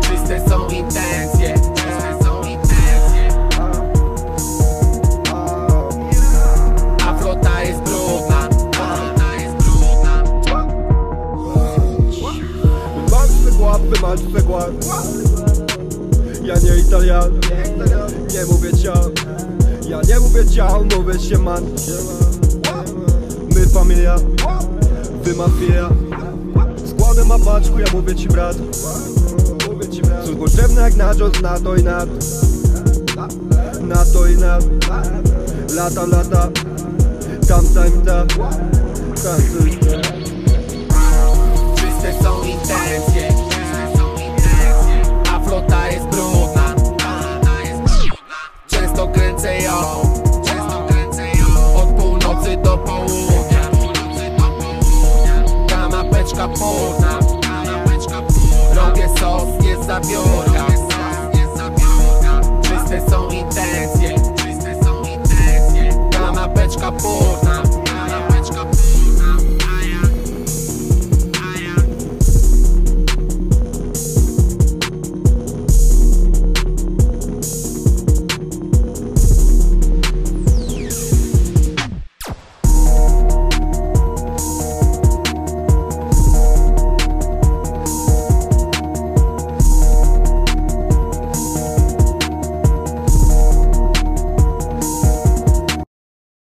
Czyste są intencje Czyste są intencje A Ja nie Italian Nie mówię ciao Ja nie mówię ciao, mówię się man. My familia Wy mafia. Ma paczku, ja mówię ci brat. Cóż potrzebne jak na Jones, na to i na to Na to i na to Lata, lata. Tam, tam, tam. Tam, tam, tam